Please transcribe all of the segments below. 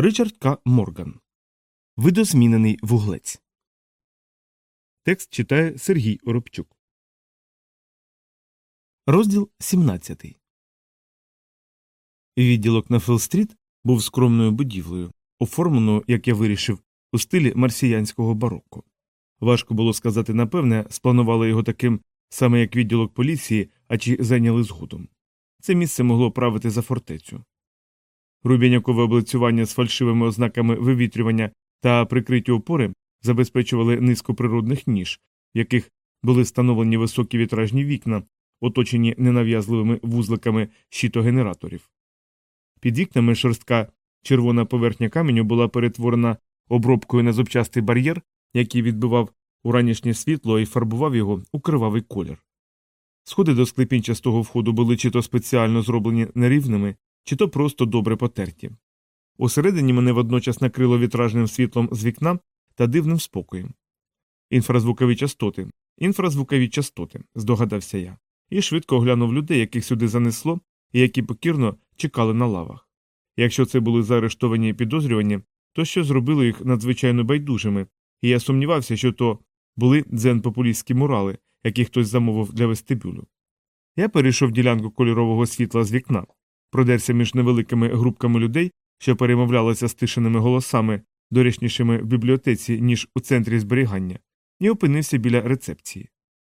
Ричард К. Морган. Видозмінений вуглець. Текст читає Сергій Оробчук. Розділ 17. Відділок на Філл-стріт був скромною будівлею, оформленою, як я вирішив, у стилі марсіянського бароко. Важко було сказати напевне, спланували його таким саме як відділок поліції, а чи зайняли згодом. Це місце могло правити за фортецю. Рубінякове облицювання з фальшивими ознаками вивітрювання та прикриті опори забезпечували низку природних ніж, в яких були встановлені високі вітражні вікна, оточені ненав'язливими вузликами щитогенераторів. Під вікнами шорстка червона поверхня каменю була перетворена обробкою на зубчастий бар'єр, який відбивав уранішнє світло і фарбував його у кривавий колір. Сходи до склепінчастого входу були чи то спеціально зроблені нерівними, чи то просто добре потерті. Усередині мене водночас накрило вітражним світлом з вікна та дивним спокоєм. Інфразвукові частоти, інфразвукові частоти, здогадався я, і швидко оглянув людей, яких сюди занесло, і які покірно чекали на лавах. Якщо це були заарештовані підозрювані, то що зробило їх надзвичайно байдужими, і я сумнівався, що то були дзен-популістські мурали, які хтось замовив для вестибюлю. Я перейшов ділянку кольорового світла з вікна, продерся між невеликими групками людей, що перемовлялися стишеними голосами, доречнішими в бібліотеці, ніж у центрі зберігання, і опинився біля рецепції.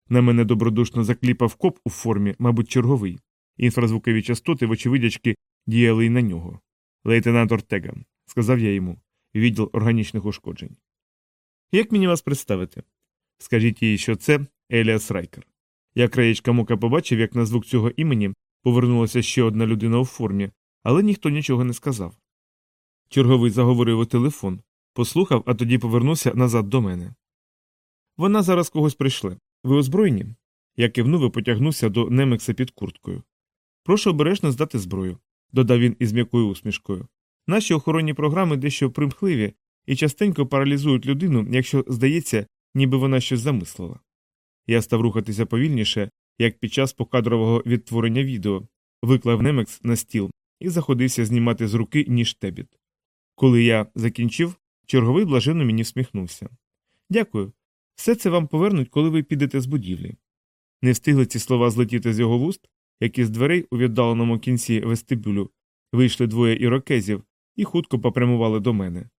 На мене добродушно закліпав коп у формі, мабуть, черговий. Інфразвукові частоти, вочевидячки, діяли й на нього. Лейтенант Ортега, сказав я йому, відділ органічних ушкоджень. Як мені вас представити? Скажіть їй, що це Еліас Райкер. Я краєчка мока побачив, як на звук цього імені повернулася ще одна людина у формі, але ніхто нічого не сказав. Черговий заговорив у телефон, послухав, а тоді повернувся назад до мене. Вона зараз когось прийшли. Ви озброєні? Я кивнув і потягнувся до Немекса під курткою. Прошу обережно здати зброю, додав він із м'якою усмішкою. Наші охоронні програми дещо примхливі і частенько паралізують людину, якщо здається, ніби вона щось замислила. Я став рухатися повільніше, як під час покадрового відтворення відео, виклав Немекс на стіл і заходився знімати з руки ніж тебіт. Коли я закінчив, черговий блаженно мені всміхнувся. Дякую. Все це вам повернуть, коли ви підете з будівлі. Не встигли ці слова злетіти з його вуст, як із дверей у віддаленому кінці вестибюлю вийшли двоє ірокезів і хутко попрямували до мене.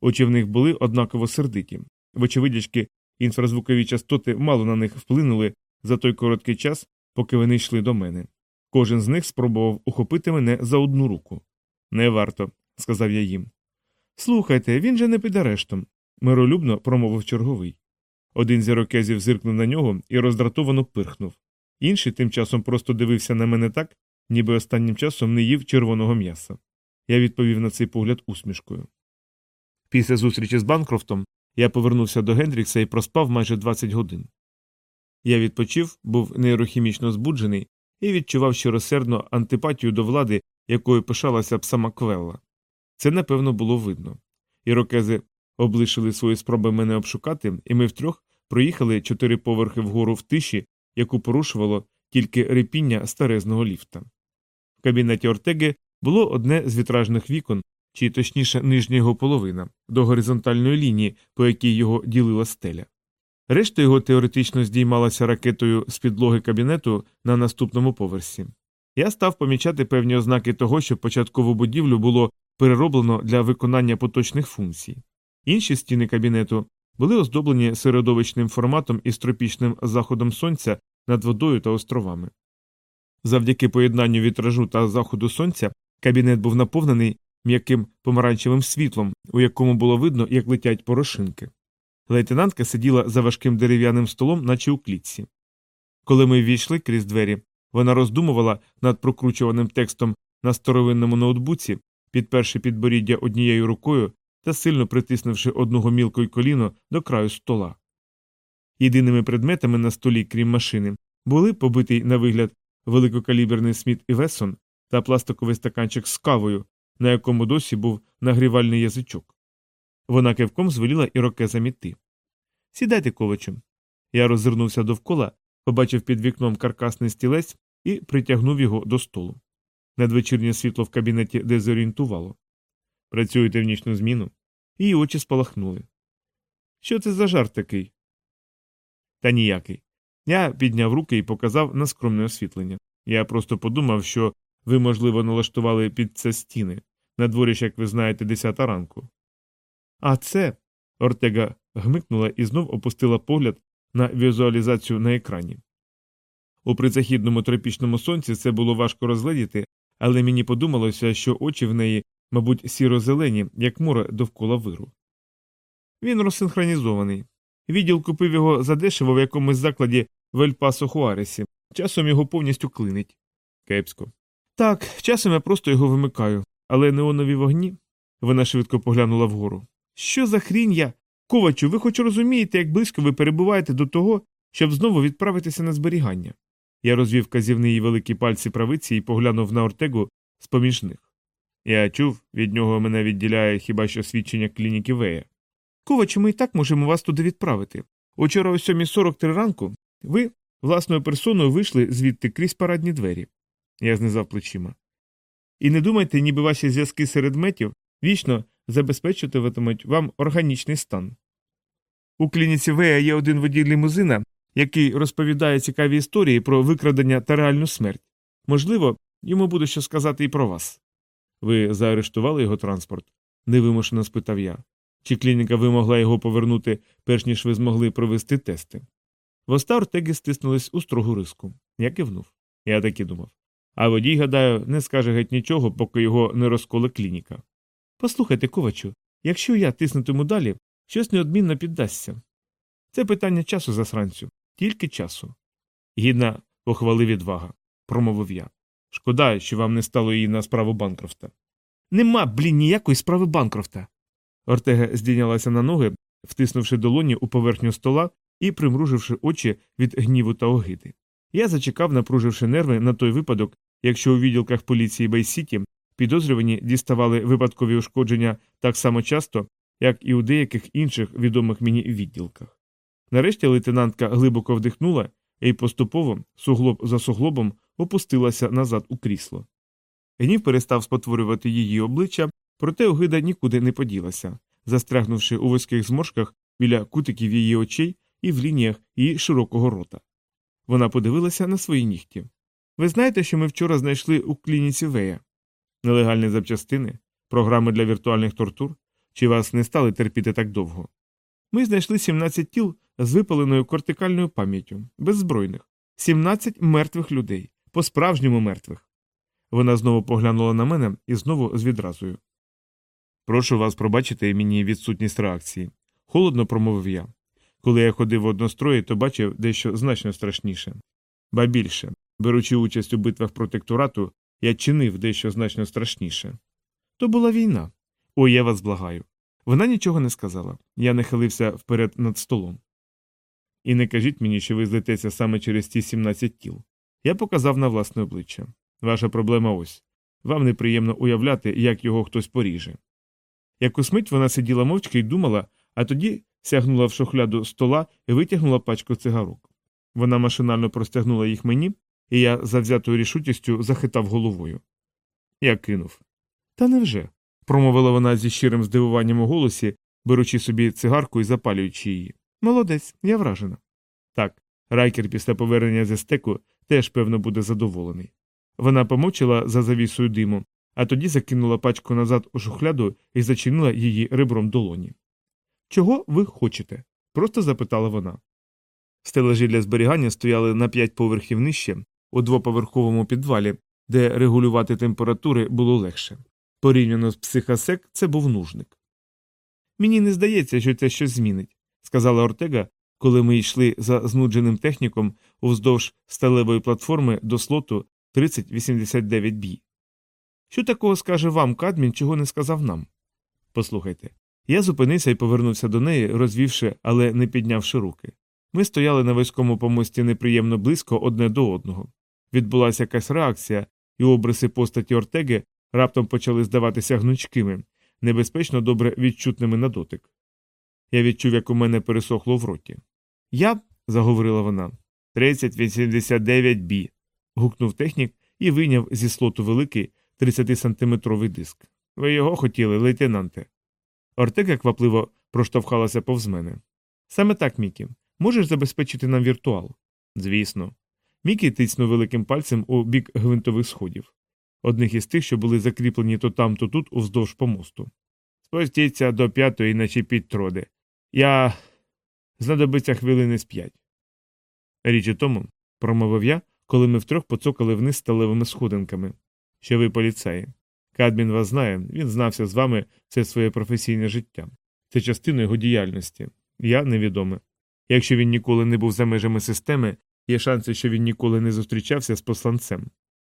Очі в них були однаково сердиті. Вочевидячки, інфразвукові частоти мало на них вплинули за той короткий час, поки вони йшли до мене. Кожен з них спробував ухопити мене за одну руку. Не варто, сказав я їм. Слухайте, він же не під арештом, миролюбно промовив черговий. Один з ірокезів зиркнув на нього і роздратовано пирхнув. Інший тим часом просто дивився на мене так, ніби останнім часом не їв червоного м'яса. Я відповів на цей погляд усмішкою. Після зустрічі з Банкрофтом я повернувся до Гендрікса і проспав майже 20 годин. Я відпочив, був нейрохімічно збуджений і відчував щиросердну антипатію до влади, якою пишалася б сама Квелла. Це, напевно, було видно. Ірокези облишили свої спроби мене обшукати, і ми втрьох проїхали чотири поверхи вгору в тиші, яку порушувало тільки репіння старезного ліфта. В кабінеті Ортеги було одне з вітражних вікон, чи точніше нижня його половина, до горизонтальної лінії, по якій його ділила стеля. Решта його теоретично здіймалася ракетою з підлоги кабінету на наступному поверсі. Я став помічати певні ознаки того, що початкову будівлю було перероблено для виконання поточних функцій. Інші стіни кабінету були оздоблені середовищним форматом із тропічним заходом сонця над водою та островами. Завдяки поєднанню вітражу та заходу сонця кабінет був наповнений м'яким помаранчевим світлом, у якому було видно, як летять порошинки. Лейтенантка сиділа за важким дерев'яним столом, наче у клітці. Коли ми ввійшли крізь двері, вона роздумувала над прокручуваним текстом на старовинному ноутбуці, підперши підборіддя однією рукою та сильно притиснувши одного мілкою коліно до краю стола. Єдиними предметами на столі, крім машини, були побитий на вигляд великокаліберний Сміт і Вессон та пластиковий стаканчик з кавою, на якому досі був нагрівальний язичок. Вона кивком звеліла ірокезам іти. Сідайте, ковачем. Я роззирнувся довкола, побачив під вікном каркасний стілець і притягнув його до столу. Надвечірнє світло в кабінеті дезорієнтувало. Працюєте в нічну зміну? Її очі спалахнули. Що це за жарт такий? Та ніякий. Я підняв руки і показав на скромне освітлення. Я просто подумав, що ви, можливо, налаштували під це стіни. На дворі як ви знаєте, десята ранку. А це. Ортега гмикнула і знов опустила погляд на візуалізацію на екрані. У призахідному тропічному сонці це було важко розгледіти, але мені подумалося, що очі в неї, мабуть, сіро-зелені, як море довкола виру. Він розсинхронізований. Відділ купив його задешево в якомусь закладі в Ельпасо Хуаресі. Часом його повністю клинить. Кепсько. Так, часом я просто його вимикаю, але неонові вогні. Вона швидко поглянула вгору. Що за хрінь я? Ковачу, ви хоч розумієте, як близько ви перебуваєте до того, щоб знову відправитися на зберігання. Я розвів казівний її великі пальці правиці і поглянув на Ортегу з поміж них. Я чув, від нього мене відділяє хіба що свідчення клініки Вея. Ковачу, ми і так можемо вас туди відправити. Учора о 7.43 ранку ви власною персоною вийшли звідти крізь парадні двері. Я знизав плечима. І не думайте, ніби ваші зв'язки серед метів вічно забезпечуватимуть вам органічний стан. У клініці Вея є один водій лімузина, який розповідає цікаві історії про викрадення та реальну смерть. Можливо, йому буде що сказати і про вас. Ви заарештували його транспорт? невимушено спитав я. Чи клініка вимогла його повернути, перш ніж ви змогли провести тести? Воста Ортеги стиснулись у строгу риску. Я кивнув. Я так і думав. А водій, гадаю, не скаже геть нічого, поки його не розколе клініка. Послухайте, ковачу, якщо я тиснутиму далі, щось неодмінно піддасться. Це питання часу засранцю, тільки часу. Гідна похвали відвага, промовив я. Шкода, що вам не стало її на справу Банкрофта. Нема, блін, ніякої справи Банкрофта. Ортега здійнялася на ноги, втиснувши долоні у поверхню стола і примруживши очі від гніву та огиди. Я зачекав, напруживши нерви на той випадок, якщо у відділках поліції Бейсіті підозрювані діставали випадкові ушкодження так само часто, як і у деяких інших відомих мені відділках. Нарешті лейтенантка глибоко вдихнула і поступово, суглоб за суглобом, опустилася назад у крісло. Гнів перестав спотворювати її обличчя, проте огида нікуди не поділася, застрягнувши у вузьких зморшках біля кутиків її очей і в лініях її широкого рота. Вона подивилася на свої нігті. Ви знаєте, що ми вчора знайшли у клініці Вея? Нелегальні запчастини, програми для віртуальних тортур, чи вас не стали терпіти так довго? Ми знайшли 17 тіл з випаленою кортикальною пам'яттю, беззбройних, 17 мертвих людей, по справжньому мертвих. Вона знову поглянула на мене і знову з відразою. Прошу вас пробачити мені відсутність реакції. Холодно промовив я. Коли я ходив в однострої, то бачив дещо значно страшніше. Ба більше, беручи участь у битвах протекторату, я чинив дещо значно страшніше. То була війна. Ой, я вас благаю. Вона нічого не сказала. Я нахилився вперед над столом. І не кажіть мені, що ви злететься саме через ті 17 тіл. Я показав на власне обличчя. Ваша проблема ось вам неприємно уявляти, як його хтось поріже. Якусь мить вона сиділа мовчки і думала, а тоді сягнула в шухляду стола і витягнула пачку цигарок. Вона машинально простягнула їх мені, і я завзятою рішучістю захитав головою. Я кинув. Та невже? промовила вона зі щирим здивуванням у голосі, беручи собі цигарку і запалюючи її. Молодець, я вражена. Так, райкер після повернення з стеку теж, певно, буде задоволений. Вона помовчала за завісою диму, а тоді закинула пачку назад у шухляду і зачинила її ребром долоні. Чого ви хочете? просто запитала вона. Стележі для зберігання стояли на п'ять поверхів нижче, у двоповерховому підвалі, де регулювати температури було легше. Порівняно з психосек, це був нужник. Мені не здається, що це щось змінить, сказала Ортега, коли ми йшли за знудженим техніком уздовж сталевої платформи до слоту 3089 бі. Що такого скаже вам Кадмін, чого не сказав нам? Послухайте. Я зупинився і повернувся до неї, розвівши, але не піднявши руки. Ми стояли на вузькому помості неприємно близько одне до одного. Відбулася якась реакція, і обриси постаті Ортеги раптом почали здаватися гнучкими, небезпечно добре відчутними на дотик. Я відчув, як у мене пересохло в роті. Я, заговорила вона, 3089 бі. гукнув технік і вийняв зі слоту великий 30-сантиметровий диск. Ви його хотіли, лейтенанте. Ортега квапливо проштовхалася повз мене. Саме так, Мікі. Можеш забезпечити нам віртуал? Звісно. Мікі тицнув великим пальцем у бік гвинтових сходів, одних із тих, що були закріплені то там, то тут уздовж помосту. Спустіться до п'ятої наче під троди. Я знадобиться хвилини з п'ять. Річ у тому, промовив я, коли ми втрьох поцокали вниз сталевими сходинками, що ви поліцаї. Кадмін вас знає, він знався з вами все своє професійне життя. Це частина його діяльності. Я невідоме. Якщо він ніколи не був за межами системи, є шанси, що він ніколи не зустрічався з посланцем.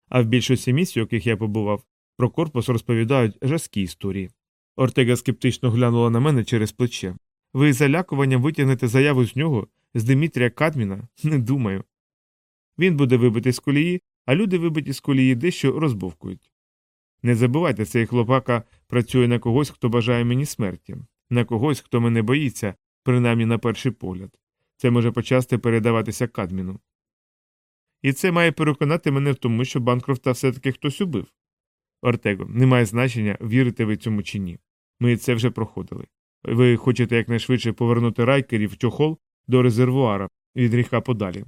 А в більшості місць, у яких я побував, про корпус розповідають жорсткі історії. Ортега скептично глянула на мене через плече. Ви залякуванням витягнете заяву з нього, з Димітрія Кадміна? Не думаю. Він буде вибитий з колії, а люди вибиті з колії дещо розбовкують. Не забувайте, цей хлопака працює на когось, хто бажає мені смерті, на когось, хто мене боїться, принаймні на перший погляд. Це може почасти передаватися Кадміну. І це має переконати мене в тому, що Банкрофта все таки хтось убив. Ортего, немає значення, вірите ви цьому чи ні. Ми це вже проходили. Ви хочете якнайшвидше повернути райкерів чохол до резервуара від гріха подалі.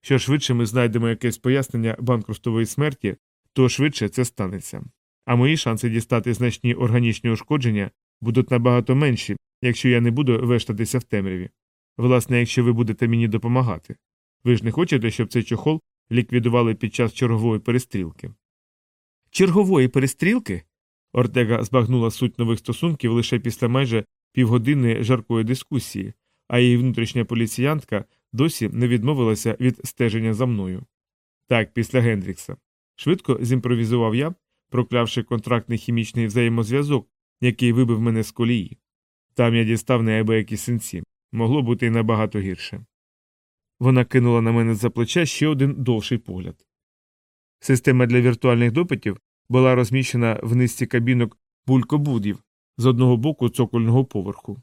Що швидше ми знайдемо якесь пояснення банкрустової смерті, то швидше це станеться. А мої шанси дістати значні органічні ушкодження будуть набагато менші, якщо я не буду вештатися в темряві. Власне, якщо ви будете мені допомагати. Ви ж не хочете, щоб цей чохол ліквідували під час чергової перестрілки. Чергової перестрілки? Ортега збагнула суть нових стосунків лише після майже півгодинної жаркої дискусії, а її внутрішня поліціянтка досі не відмовилася від стеження за мною. Так, після Гендрікса. Швидко зімпровізував я, проклявши контрактний хімічний взаємозв'язок, який вибив мене з колії. Там я дістав неабиякі синці. Могло бути й набагато гірше. Вона кинула на мене за плече ще один довший погляд. Система для віртуальних допитів була розміщена в низці кабінок булькобудів з одного боку цокольного поверху.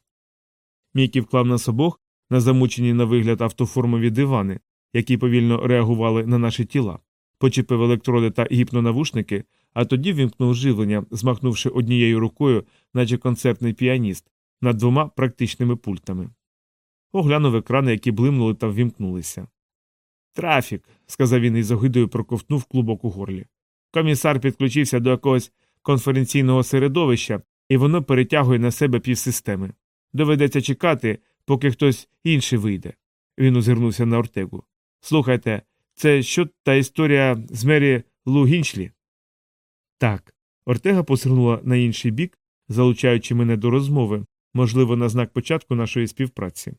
Мікі вклав нас обох на замучені на вигляд автоформові дивани, які повільно реагували на наші тіла, почепив електроди та гіпнонавушники, а тоді вімкнув живлення, змахнувши однією рукою, наче концертний піаніст, над двома практичними пультами. Оглянув екрани, які блимнули та ввімкнулися. Трафік, сказав він із огидою проковтнув клубок у горлі. Комісар підключився до якогось конференційного середовища, і воно перетягує на себе півсистеми. Доведеться чекати, поки хтось інший вийде. Він озирнувся на Ортегу. Слухайте, це що та історія з Мері Лу Гінчлі? Так. Ортега посирнула на інший бік, залучаючи мене до розмови, можливо, на знак початку нашої співпраці.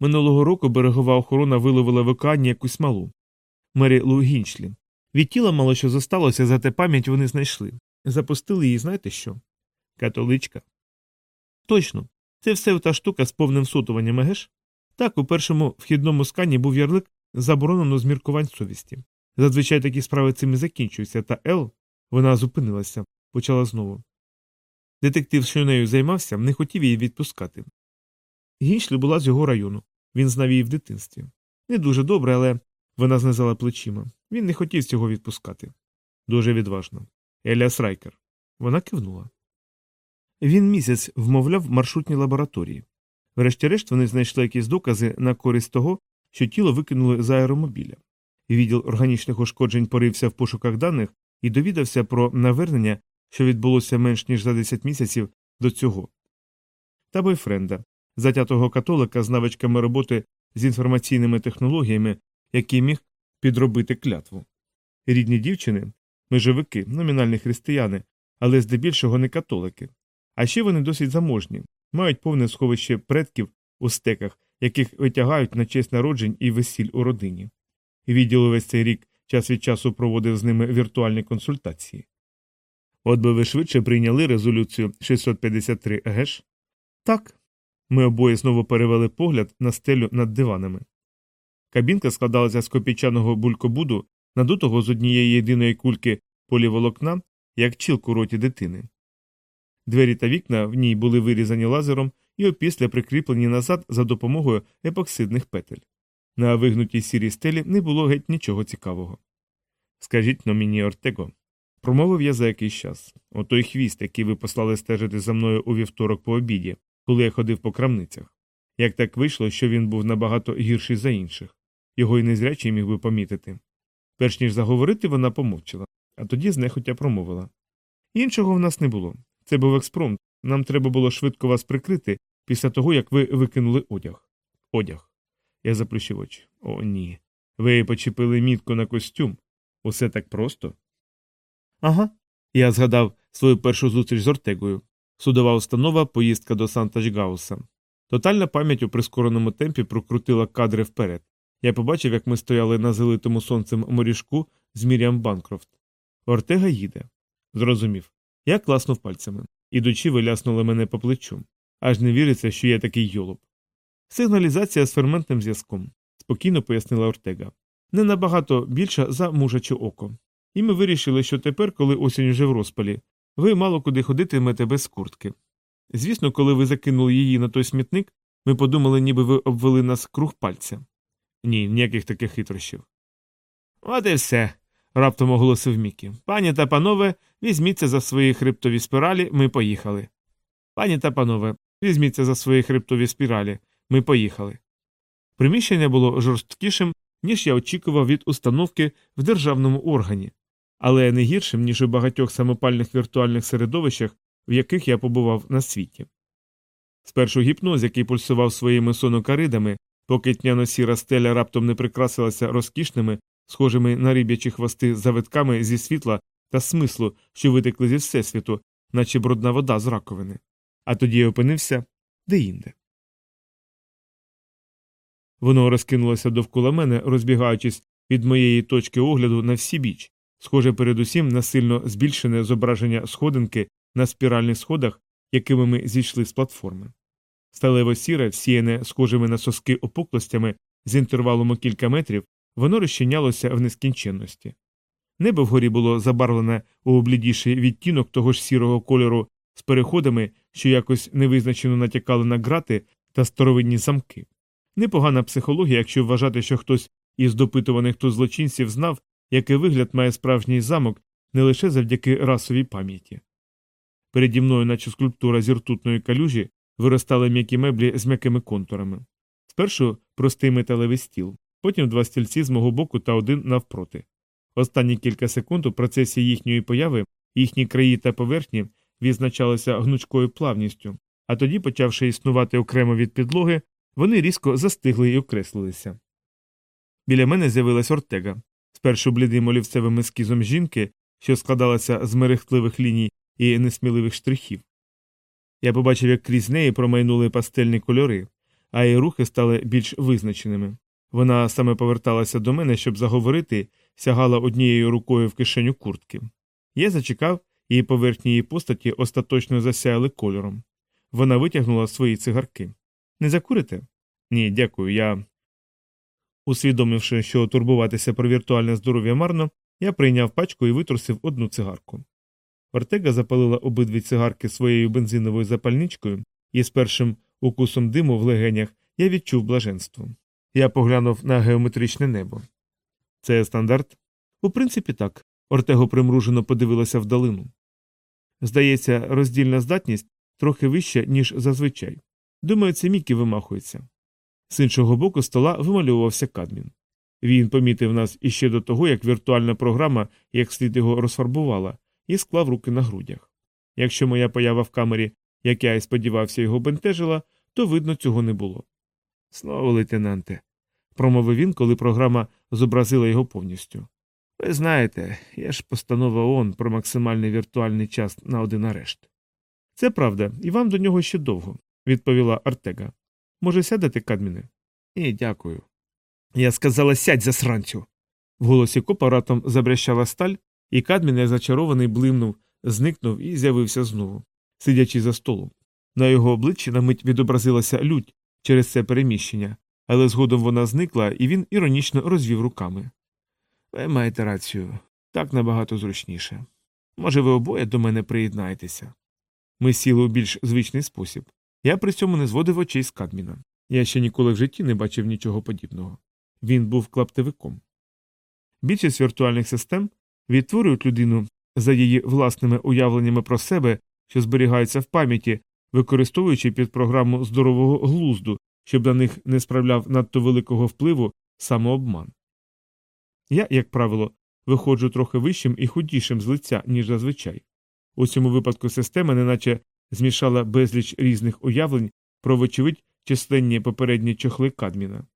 Минулого року берегова охорона виловила в океані якусь малу Мері Лу Гінчлі. Від тіла мало що зосталося, зате пам'ять вони знайшли. Запустили її, знаєте що? Католичка. Точно. Це все та штука з повним сотуванням, егеш? Так, у першому вхідному скані був ярлик заборонено з міркувань совісті. Зазвичай такі справи цим і закінчуються, та Ел, вона зупинилася, почала знову. Детектив, що нею займався, не хотів її відпускати. Гіншлі була з його району, він знав її в дитинстві. Не дуже добре, але вона знизала плечима. Він не хотів цього відпускати. Дуже відважно. Еліас Райкер. Вона кивнула. Він місяць вмовляв маршрутні лабораторії. Врешті-решт вони знайшли якісь докази на користь того, що тіло викинули з аеромобіля. Відділ органічних ушкоджень порився в пошуках даних і довідався про навернення, що відбулося менш ніж за 10 місяців до цього. Та бойфренда, затятого католика з навичками роботи з інформаційними технологіями, який міг підробити клятву. Рідні дівчини межовики, номінальні християни, але здебільшого не католики. А ще вони досить заможні, мають повне сховище предків у стеках, яких витягають на честь народжень і весіль у родині. Відділ увесь цей рік час від часу проводив з ними віртуальні консультації. От би ви швидше прийняли резолюцію 653 ЕГЕШ? Так. Ми обоє знову перевели погляд на стелю над диванами. Кабінка складалася з копійчаного булькобуду, надутого з однієї єдиної кульки поліволокна, як чілк у роті дитини. Двері та вікна в ній були вирізані лазером і опісля прикріплені назад за допомогою епоксидних петель. На вигнутій сірій стелі не було геть нічого цікавого. Скажіть но мені, Ортего, Промовив я за якийсь час. Отой хвіст, який ви послали стежити за мною у вівторок по обіді, коли я ходив по крамницях. Як так вийшло, що він був набагато гірший за інших, його й незрячий міг би помітити. Перш ніж заговорити, вона помовчала, а тоді знехотя промовила. Іншого в нас не було. Це був експромт. Нам треба було швидко вас прикрити після того, як ви викинули одяг. Одяг. Я заплющив очі. О, ні. Ви почепили мітку на костюм. Усе так просто. Ага. Я згадав свою першу зустріч з Ортегою. Судова установа, поїздка до Санташгауса. Тотальна пам'ять у прискореному темпі прокрутила кадри вперед. Я побачив, як ми стояли на залитому сонцем моріжку з Міріам Банкрофт. Ортега їде. Зрозумів. Я класнув пальцями. Ідучи, виляснули мене по плечу. Аж не віриться, що я такий йолоп. Сигналізація з ферментним зв'язком, спокійно пояснила Ортега. Не набагато більша за мужаче око. І ми вирішили, що тепер, коли осінь уже в розпалі, ви мало куди ходитимете без куртки. Звісно, коли ви закинули її на той смітник, ми подумали, ніби ви обвели нас круг пальця. Ні, ніяких таких хитрощів. От і все. раптом оголосив Мікі. Пані та панове, візьміться за свої хребтові спіралі, ми поїхали. Пані та панове, візьміться за свої хребтові спіралі, ми поїхали. Приміщення було жорсткішим, ніж я очікував від установки в державному органі, але не гіршим, ніж у багатьох самопальних віртуальних середовищах, в яких я побував на світі. Спершу гіпноз, який пульсував своїми сонокаридами, поки тняно сіра стеля раптом не прикрасилася розкішними, схожими на риб'ячі хвости завитками зі світла та смислу, що витекли зі всесвіту, наче брудна вода з раковини. А тоді я опинився деінде. Воно розкинулося довкола мене, розбігаючись від моєї точки огляду на всі біч, схоже передусім на сильно збільшене зображення сходинки на спіральних сходах, якими ми зійшли з платформи. Сталево сіре, всіяне схожими на соски опуклостями з інтервалом у кілька метрів, воно розчинялося в нескінченності. Небо вгорі було забарвлене у блідіший відтінок того ж сірого кольору з переходами, що якось невизначено натякали на грати та старовинні замки. Непогана психологія, якщо вважати, що хтось із допитуваних тут злочинців знав, який вигляд має справжній замок не лише завдяки расовій пам'яті. Переді мною, наче скульптура з ртутної калюжі, виростали м'які меблі з м'якими контурами. Спершу простий металевий стіл, потім два стільці з мого боку та один навпроти. Останні кілька секунд у процесі їхньої появи їхні краї та поверхні відзначалися гнучкою плавністю, а тоді, почавши існувати окремо від підлоги, вони різко застигли і окреслилися. Біля мене з'явилась Ортега, спершу блідим олівцевим ескізом жінки, що складалася з мерехтливих ліній і несміливих штрихів. Я побачив, як крізь неї промайнули пастельні кольори, а її рухи стали більш визначеними. Вона саме поверталася до мене, щоб заговорити, сягала однією рукою в кишеню куртки. Я зачекав, і поверхні її постаті остаточно засяяли кольором. Вона витягнула свої цигарки. Не закурите? Ні, дякую. Я. Усвідомивши, що турбуватися про віртуальне здоров'я марно, я прийняв пачку і витрусив одну цигарку. Ортега запалила обидві цигарки своєю бензиновою запальничкою, і з першим укусом диму в легенях я відчув блаженство. Я поглянув на геометричне небо. Це стандарт? У принципі, так. Ортего примружено подивилася вдалину. Здається, роздільна здатність трохи вища, ніж зазвичай. Думаю, це Мікі вимахується. З іншого боку стола вимальовувався Кадмін. Він помітив нас іще до того, як віртуальна програма як слід його розфарбувала, і склав руки на грудях. Якщо моя поява в камері, як я і сподівався, його бентежила, то видно цього не було. Слово, лейтенанте, промовив він, коли програма зобразила його повністю. Ви знаєте, є ж постанова ООН про максимальний віртуальний час на один арешт. Це правда, і вам до нього ще довго, відповіла Артега. Може, сядете, Кадміне? Ні, дякую. Я сказала сядь засранцю. В голосі копа ратом забрящала сталь, і Кадміне зачарований блимнув, зникнув і з'явився знову, сидячи за столом. На його обличчі на мить відобразилася лють через це переміщення, але згодом вона зникла, і він іронічно розвів руками. Ви маєте рацію, так набагато зручніше. Може, ви обоє до мене приєднаєтеся. Ми сіли у більш звичний спосіб. Я при цьому не зводив очей з Кадміна. Я ще ніколи в житті не бачив нічого подібного. Він був клаптевиком. Більшість віртуальних систем відтворюють людину за її власними уявленнями про себе, що зберігаються в пам'яті, використовуючи під програму здорового глузду, щоб на них не справляв надто великого впливу самообман. Я, як правило, виходжу трохи вищим і худішим з лиця, ніж зазвичай. У цьому випадку система неначе змішала безліч різних уявлень про, вочевидь, численні попередні чохли Кадміна.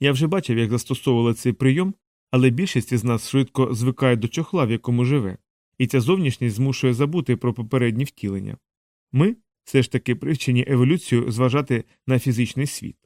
Я вже бачив, як застосовували цей прийом, але більшість із нас швидко звикає до чохла, в якому живе, і ця зовнішність змушує забути про попередні втілення. Ми все ж таки привчені еволюцію зважати на фізичний світ.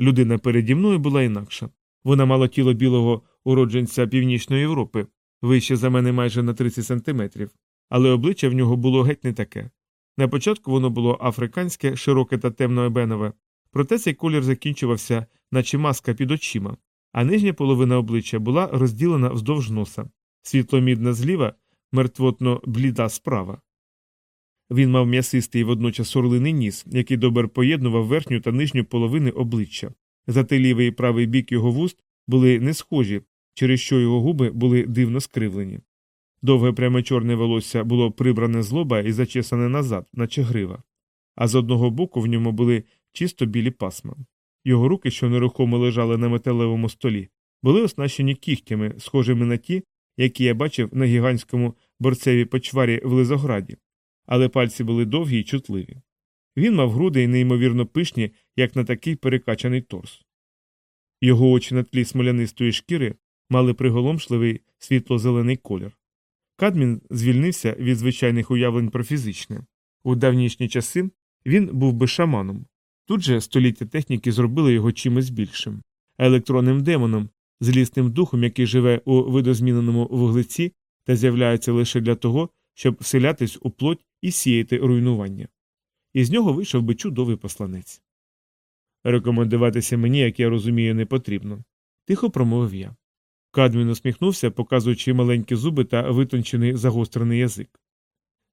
Людина переді мною була інакша. Вона мала тіло білого уродженця Північної Європи, вище за мене майже на 30 сантиметрів, але обличчя в нього було геть не таке. На початку воно було африканське, широке та темно-ебенове, проте цей колір закінчувався, наче маска під очима, а нижня половина обличчя була розділена вздовж носа, світломідна зліва, мертвотно бліда справа. Він мав м'ясистий водночас орлиний ніс, який добре поєднував верхню та нижню половини обличчя. Зате лівий і правий бік його вуст були не схожі, через що його губи були дивно скривлені. Довге пряме чорне волосся було прибране з лоба і зачесане назад, наче грива, а з одного боку в ньому були чисто білі пасма. Його руки, що нерухомо лежали на металевому столі, були оснащені кігтями, схожими на ті, які я бачив на гігантському борцевій почварі в Лизограді, але пальці були довгі й чутливі. Він мав груди й неймовірно пишні, як на такий перекачаний торс. Його очі на тлі смолянистої шкіри мали приголомшливий світло-зелений колір. Кадмін звільнився від звичайних уявлень про фізичне. У давнішні часи він був би шаманом. Тут же століття техніки зробили його чимось більшим, електронним демоном, злісним духом, який живе у видозміненому вуглеці та з'являється лише для того, щоб вселятись у плоть і сіяти руйнування. Із нього вийшов би чудовий посланець. Рекомендуватися мені, як я розумію, не потрібно, тихо промовив я. Кадмін усміхнувся, показуючи маленькі зуби та витончений загострений язик.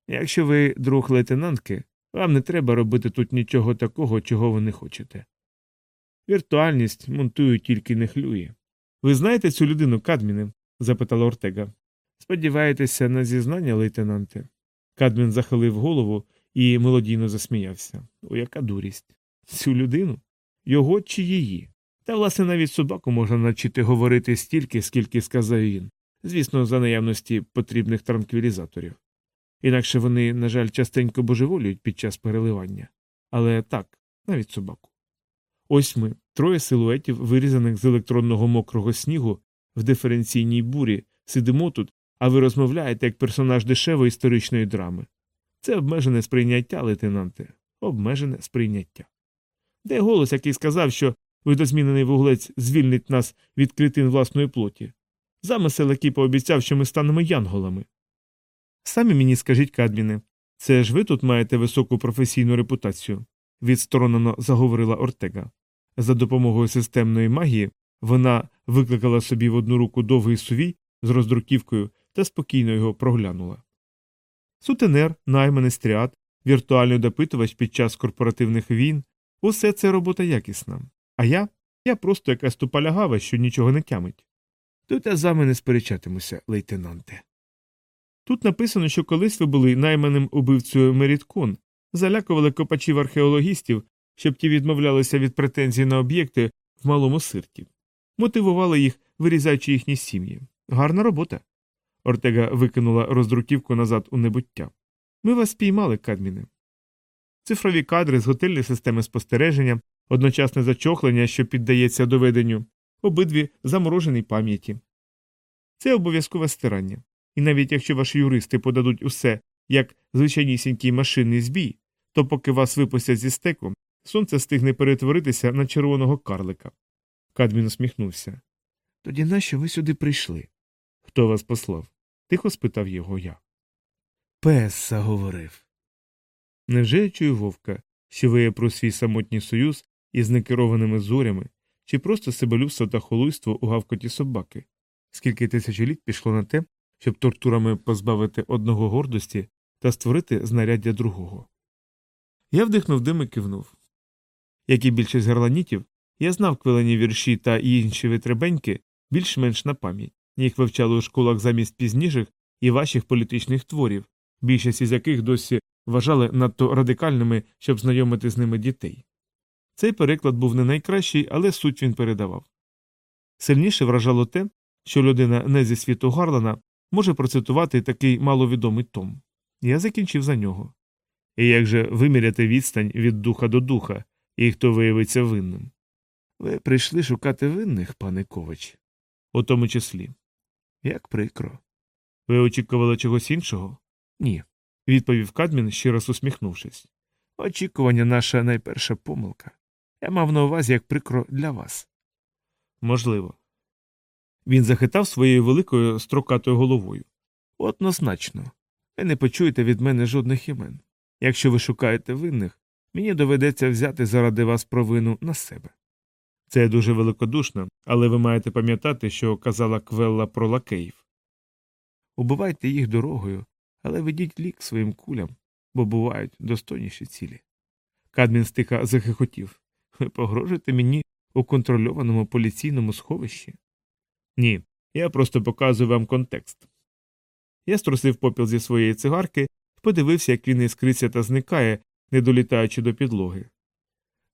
Якщо ви друг лейтенантки, вам не треба робити тут нічого такого, чого ви не хочете. Віртуальність монтують тільки не хлює. Ви знаєте цю людину, Кадміне? запитала Ортега. Сподіваєтеся на зізнання, лейтенанте? Кадмін захилив голову і мелодійно засміявся. О, яка дурість. Цю людину? Його чи її? Та, власне, навіть собаку можна навчити говорити стільки, скільки сказав він, звісно, за наявності потрібних транквілізаторів. Інакше вони, на жаль, частенько божеволюють під час переливання. Але так, навіть собаку. Ось ми, троє силуетів, вирізаних з електронного мокрого снігу в диференційній бурі, сидимо тут, а ви розмовляєте як персонаж дешевої історичної драми. Це обмежене сприйняття, лейтенанте, обмежене сприйняття. Де голос, який сказав, що видозмінений вуглець звільнить нас від клітин власної плоті? Замисел, який пообіцяв, що ми станемо янголами. Самі мені скажіть, Кадміне, це ж ви тут маєте високу професійну репутацію, відсторонено заговорила Ортега. За допомогою системної магії вона викликала собі в одну руку довгий сувій з роздруківкою та спокійно його проглянула. Сутенер, найманий стріат, віртуальний допитувач під час корпоративних війн усе це робота якісна. А я я просто якась тупа лягава, що нічого не тямить. Тут я за мене сперечатимуся, лейтенанте. Тут написано, що колись ви були найманим убивцею Меріткон, залякували копачів археологістів, щоб ті відмовлялися від претензій на об'єкти в малому сирті, мотивували їх, вирізаючи їхні сім'ї. Гарна робота. Ортега викинула роздруківку назад у небуття. Ми вас спіймали, Кадміне. Цифрові кадри з готельної системи спостереження, одночасне зачохлення, що піддається доведенню, обидві замороженій пам'яті. Це обов'язкове стирання. І навіть якщо ваші юристи подадуть усе як звичайнісінький машинний збій, то поки вас випустять зі стеку, сонце стигне перетворитися на червоного карлика. Кадмін усміхнувся. Тоді нащо ви сюди прийшли? Хто вас послав? тихо спитав його я. Пес заговорив. Невже я чую вовка, що виє про свій самотній союз із некерованими зорями, чи просто себелюбство та холуйство у гавкоті собаки? Скільки тисячоліть пішло на те, щоб тортурами позбавити одного гордості та створити знаряддя другого? Я вдихнув дим і кивнув. Як і більшість гарланітів, я знав квилені вірші та інші витребеньки більш-менш на пам'ять. Їх вивчали у школах замість пізніших і ваших політичних творів, більшість із яких досі вважали надто радикальними, щоб знайомити з ними дітей. Цей переклад був не найкращий, але суть він передавав. Сильніше вражало те, що людина не зі світу Гарлана може процитувати такий маловідомий том. Я закінчив за нього. І як же виміряти відстань від духа до духа, і хто виявиться винним? Ви прийшли шукати винних, пане Ковач, у тому числі. Як прикро. Ви очікували чогось іншого? Ні, відповів Кадмін, раз усміхнувшись. Очікування наша найперша помилка. Я мав на увазі як прикро для вас. Можливо. Він захитав своєю великою строкатою головою. Однозначно, ви не почуєте від мене жодних імен. Якщо ви шукаєте винних, мені доведеться взяти заради вас провину на себе. Це дуже великодушно, але ви маєте пам'ятати, що казала Квелла про лакеїв. Убивайте їх дорогою, але ведіть лік своїм кулям, бо бувають достойніші цілі. Кадмін стиха захихотів. Ви погрожуєте мені у контрольованому поліційному сховищі? Ні, я просто показую вам контекст. Я струсив попіл зі своєї цигарки подивився, як він іскриться та зникає, не долітаючи до підлоги.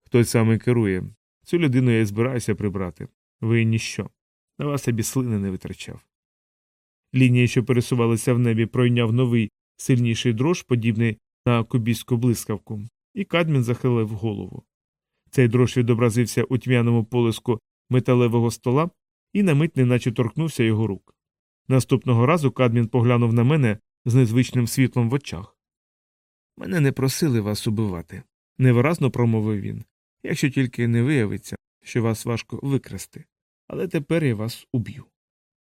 Хтось саме керує. Цю людину я і збираюся прибрати. Ви ніщо. На вас я біслини не витрачав. Лінії, що пересувалися в небі, пройняв новий сильніший дрож, подібний на кубійську блискавку, і Кадмін захилив голову. Цей дрож відобразився у тьмяному полиску металевого стола і на мить неначе торкнувся його рук. Наступного разу Кадмін поглянув на мене з незвичним світлом в очах. Мене не просили вас убивати, невиразно промовив він, якщо тільки не виявиться, що вас важко викрасти. Але тепер я вас уб'ю.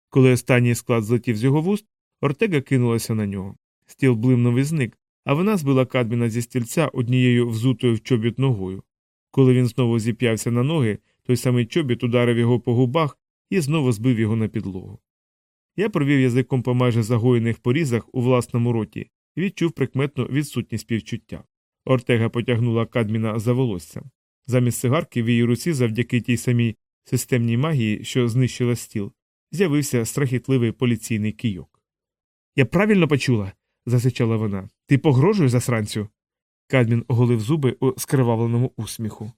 Коли останній склад злетів з його вуст, Ортега кинулася на нього. Стіл блимнув і зник, а вона збила Кадміна зі стільця однією взутою в чобіт ногою. Коли він знову зіп'явся на ноги, той самий чобіт ударив його по губах і знову збив його на підлогу. Я провів язиком по майже загоєних порізах у власному роті і відчув прикметну відсутність співчуття. Ортега потягнула Кадміна за волосся. Замість цигарки в її руці, завдяки тій самій системній магії, що знищила стіл, з'явився страхітливий поліційний кийок. Я правильно почула. засичала вона. Ти погрожуєш засранцю? Кадмін оголив зуби у скривавленому усміху.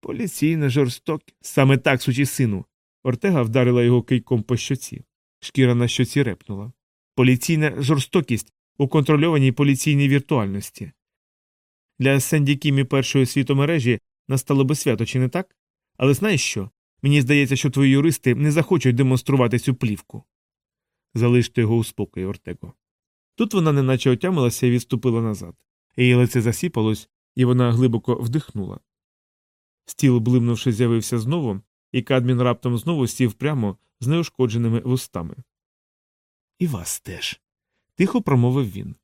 Поліційна жорстокість. Саме так, сучий сину. Ортега вдарила його кийком по щоці. Шкіра на щоці репнула. Поліційна жорстокість у контрольованій поліційній віртуальності. Для Сендікімі першої світомережі настало би свято, чи не так? Але знаєш що? Мені здається, що твої юристи не захочуть демонструвати цю плівку. Залиште його у спокої, Ортего. Тут вона неначе отямилася і відступила назад. Її лице засіпалось, і вона глибоко вдихнула. Стіл, блимнувши, з'явився знову, і Кадмін раптом знову сів прямо з неушкодженими вустами. І вас теж. тихо промовив він.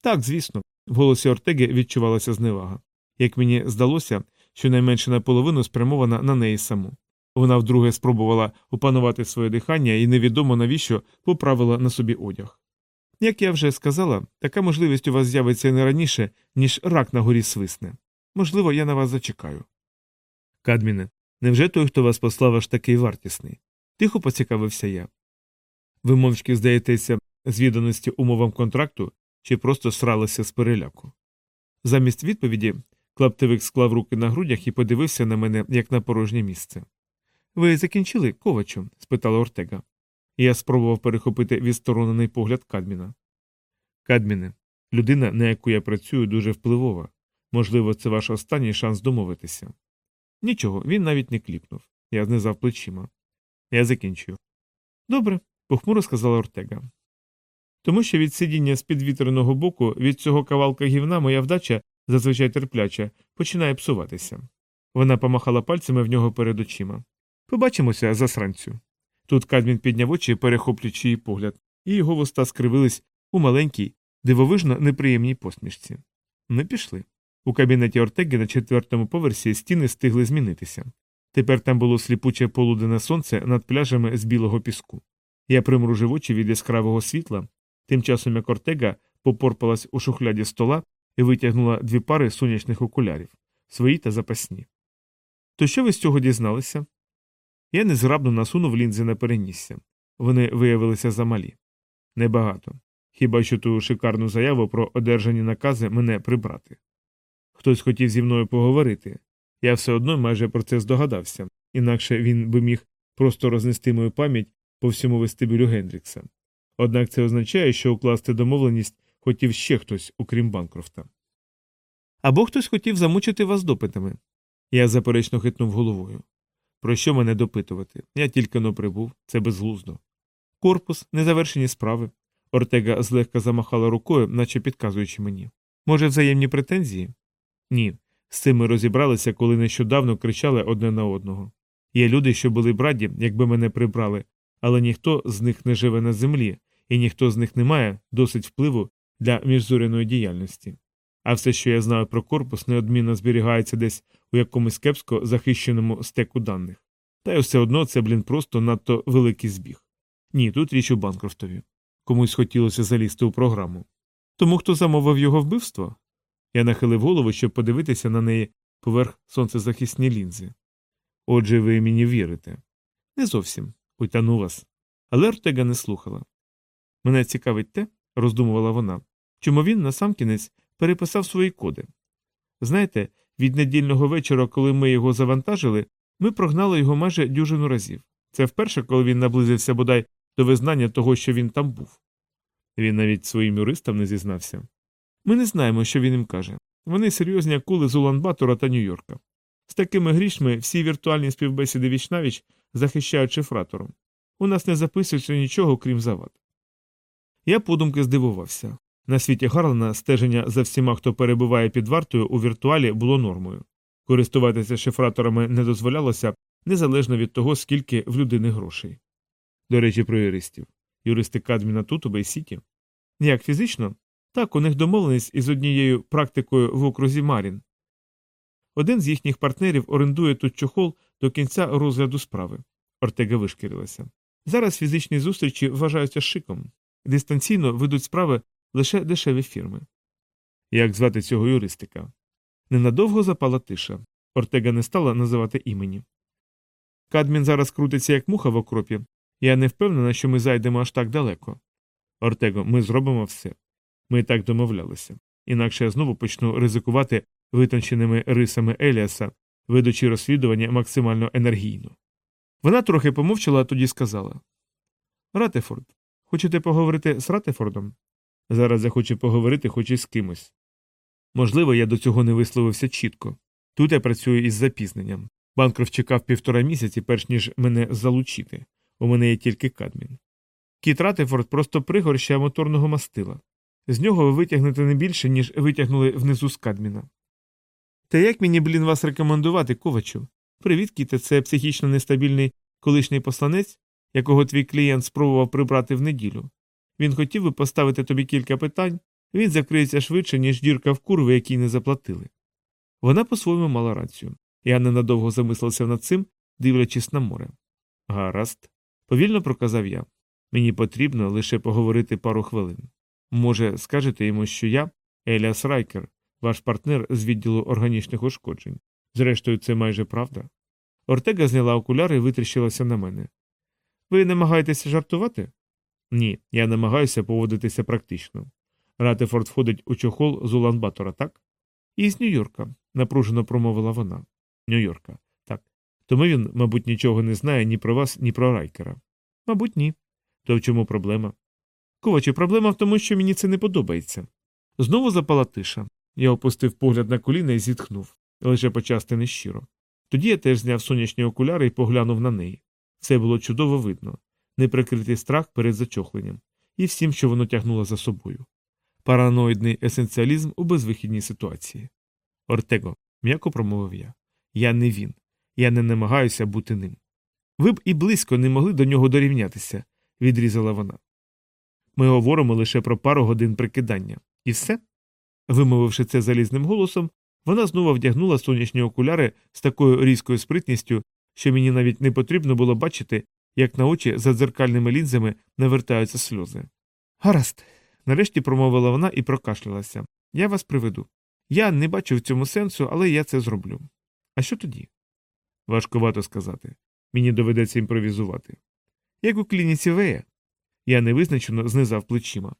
Так, звісно, в голосі Ортеги відчувалася зневага. Як мені здалося, щонайменше наполовину спрямована на неї саму. Вона вдруге спробувала опанувати своє дихання і невідомо навіщо поправила на собі одяг. Як я вже сказала, така можливість у вас з'явиться не раніше, ніж рак на горі свисне. Можливо, я на вас зачекаю. Кадміне, невже той, хто вас послав, аж такий вартісний? Тихо поцікавився я. Ви мовчки здаєтеся з відданості умовам контракту чи просто сралися з переляку. Замість відповіді клаптевик склав руки на грудях і подивився на мене як на порожнє місце. Ви закінчили, ковачу? спитала Ортега. Я спробував перехопити відсторонений погляд Кадміна. Кадміне, людина, на яку я працюю, дуже впливова. Можливо, це ваш останній шанс домовитися. Нічого, він навіть не кліпнув. Я знизав плечима. Я закінчую. Добре, похмуро сказала Ортега. Тому що від сидіння з підвітряного боку від цього кавалка гівна моя вдача, зазвичай терпляча, починає псуватися. Вона помахала пальцями в нього перед очима. Побачимося, засранцю. Тут Кадмін підняв очі, перехоплюючи її погляд, і його вуста скривились у маленькій, дивовижно неприємній посмішці. Ми пішли. У кабінеті Ортеги на четвертому поверсі стіни стигли змінитися. Тепер там було сліпуче полуденне сонце над пляжами з білого піску. Я примружив очі від яскравого світла, тим часом як Ортега попорпалась у шухляді стола і витягнула дві пари сонячних окулярів свої та запасні. То що ви з цього дізналися? Я незграбно насунув лінзи на перенісся. Вони виявилися замалі. Небагато. Хіба що ту шикарну заяву про одержані накази мене прибрати. Хтось хотів зі мною поговорити. Я все одно майже про це здогадався, інакше він би міг просто рознести мою пам'ять по всьому вестибюлю Гендрікса. Однак це означає, що укласти домовленість хотів ще хтось, окрім Банкрофта. Або хтось хотів замучити вас допитами. Я заперечно хитнув головою. Про що мене допитувати? Я тільки но прибув, це безглуздо. Корпус, незавершені справи. Ортега злегка замахала рукою, наче підказуючи мені. Може, взаємні претензії? Ні. З цим ми розібралися, коли нещодавно кричали одне на одного. Є люди, що були б раді, якби мене прибрали, але ніхто з них не живе на землі, і ніхто з них не має досить впливу для міжзоряної діяльності. А все, що я знаю про корпус, неодмінно зберігається десь у якомусь кепсько захищеному стеку даних. Та й все одно це, блін, просто надто великий збіг. Ні, тут річ у Банкрофтові. Комусь хотілося залізти у програму. Тому хто замовив його вбивство? Я нахилив голову, щоб подивитися на неї поверх сонцезахисні лінзи. Отже, ви мені вірите. Не зовсім, утяну вас. Але Ортега не слухала. Мене цікавить те, роздумувала вона, чому він насамкінець переписав свої коди. Знаєте, від недільного вечора, коли ми його завантажили, ми прогнали його майже дюжину разів. Це вперше, коли він наблизився бодай до визнання того, що він там був. Він навіть своїм юристам не зізнався. Ми не знаємо, що він їм каже. Вони серйозні акули з Улан-Батора та Нью-Йорка. З такими грішми всі віртуальні співбесіди вічнавіч захищають шифратором. У нас не записується нічого, крім завад. Я подумки здивувався. На світі Гарлена стеження за всіма, хто перебуває під вартою у віртуалі, було нормою. Користуватися шифраторами не дозволялося незалежно від того, скільки в людини грошей. До речі, про юристів. Юристи Кадміна тут, у Бейсіті. Як фізично, так у них домовленість із однією практикою в окрузі Марін. Один з їхніх партнерів орендує тут чохол до кінця розгляду справи. Ортега вишкірилася. Зараз фізичні зустрічі вважаються шиком. Дистанційно ведуть справи лише дешеві фірми. Як звати цього юристика? Ненадовго запала тиша. Ортега не стала називати імені. Кадмін зараз крутиться як муха в окропі. Я не впевнена, що ми зайдемо аж так далеко. Ортего, ми зробимо все. Ми так домовлялися. Інакше я знову почну ризикувати витонченими рисами Еліаса, ведучи розслідування максимально енергійно. Вона трохи помовчала, а тоді сказала Ратефорд, хочете поговорити з Ратефордом? Зараз я хочу поговорити хоч із кимось. Можливо, я до цього не висловився чітко. Тут я працюю із запізненням. Банкров чекав півтора місяці, перш ніж мене залучити. У мене є тільки кадмін. Кіт Ратефорд просто пригорща моторного мастила. З нього ви витягнете не більше, ніж витягнули внизу з кадміна. Та як мені, блін, вас рекомендувати, ковачу? Привіт, кіте, це психічно нестабільний колишній посланець, якого твій клієнт спробував прибрати в неділю. Він хотів би поставити тобі кілька питань, він закриється швидше, ніж дірка в курви, якій не заплатили. Вона по-своєму мала рацію. Я ненадовго замислився над цим, дивлячись на море. Гаразд, повільно проказав я. Мені потрібно лише поговорити пару хвилин. Може, скажете йому, що я, Еліас Райкер, ваш партнер з відділу органічних ушкоджень. Зрештою, це майже правда. Ортега зняла окуляри і витріщилася на мене. Ви намагаєтеся жартувати? Ні, я намагаюся поводитися практично. Ратефорд входить у чохол з Улан-Батора, так? І з Нью-Йорка, напружено промовила вона. Нью-Йорка, так. Тому він, мабуть, нічого не знає ні про вас, ні про райкера. Мабуть, ні. То в чому проблема? Ковачі, проблема в тому, що мені це не подобається. Знову запала тиша. Я опустив погляд на коліна і зітхнув, лише почасти нещиро. Тоді я теж зняв сонячні окуляри і поглянув на неї. Все було чудово видно, неприкритий страх перед зачохленням, і всім, що воно тягнуло за собою. Параноїдний есенціалізм у безвихідній ситуації. Ортего, м'яко промовив я. Я не він. Я не намагаюся бути ним. Ви б і близько не могли до нього дорівнятися, відрізала вона. Ми говоримо лише про пару годин прикидання. І все? Вимовивши це залізним голосом, вона знову вдягнула сонячні окуляри з такою різкою спритністю, що мені навіть не потрібно було бачити, як на очі за дзеркальними лінзами навертаються сльози. Гаразд, нарешті промовила вона і прокашлялася. Я вас приведу. Я не бачу в цьому сенсу, але я це зроблю. А що тоді? Важкувато сказати. Мені доведеться імпровізувати. Як у клініці Вея. Я невизначено знизав плечима.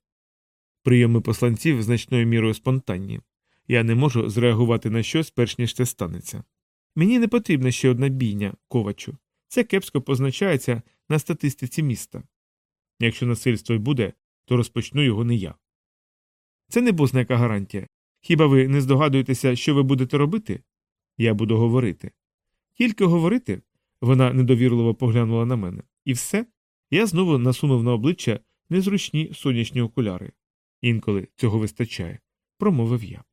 Прийоми посланців значною мірою спонтанні. Я не можу зреагувати на щось, перш ніж це станеться. Мені не потрібна ще одна бійня, ковачу. Це кепсько позначається на статистиці міста. Якщо насильство й буде, то розпочну його не я. Це не бозна яка гарантія. Хіба ви не здогадуєтеся, що ви будете робити? Я буду говорити. Тільки говорити. Вона недовірливо поглянула на мене. І все? Я знову насунув на обличчя незручні сонячні окуляри. Інколи цього вистачає, промовив я.